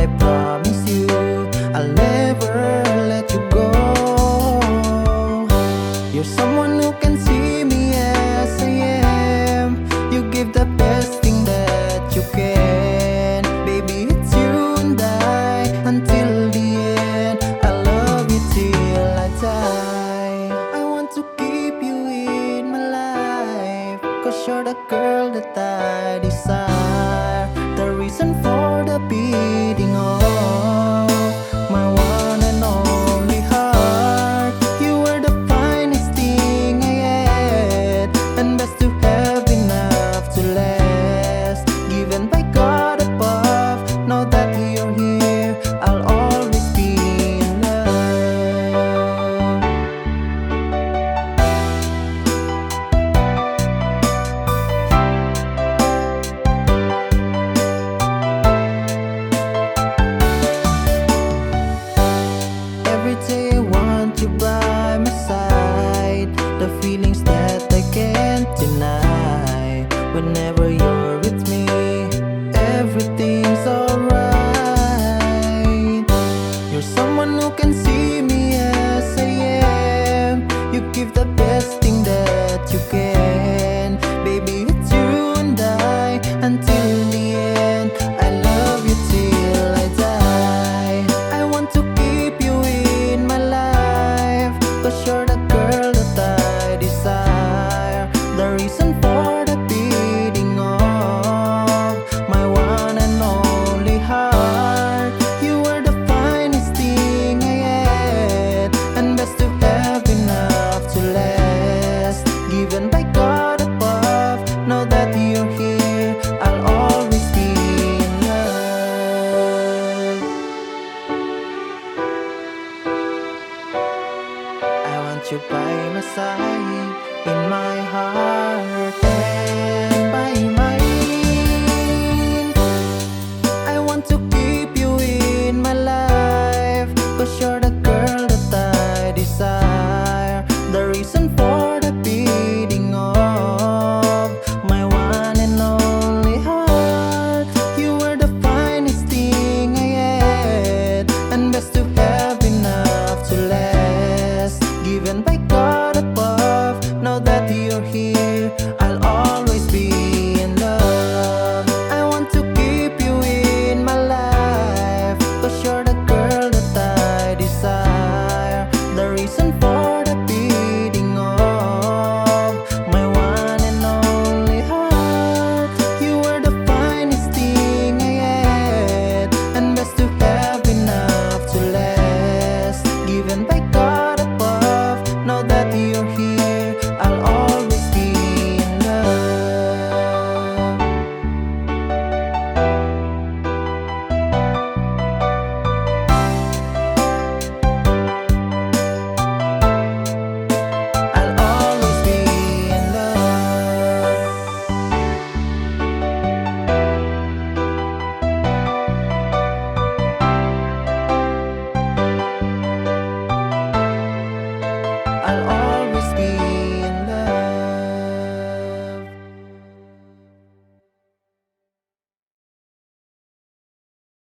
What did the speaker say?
I promise you I'll never let you go. You're someone who can see me as I am. You give the best thing that you can. Baby, it's you and I until the end. I love you till I die. I want to keep you in my life Cause you're the girl that I desire. The reason for beating of my one and only heart. You were the finest thing I had, and best to Whenever you're with me, everything's alright. You're someone who can see me as I am. You give the best thing that you can. You by my side, in my heart bye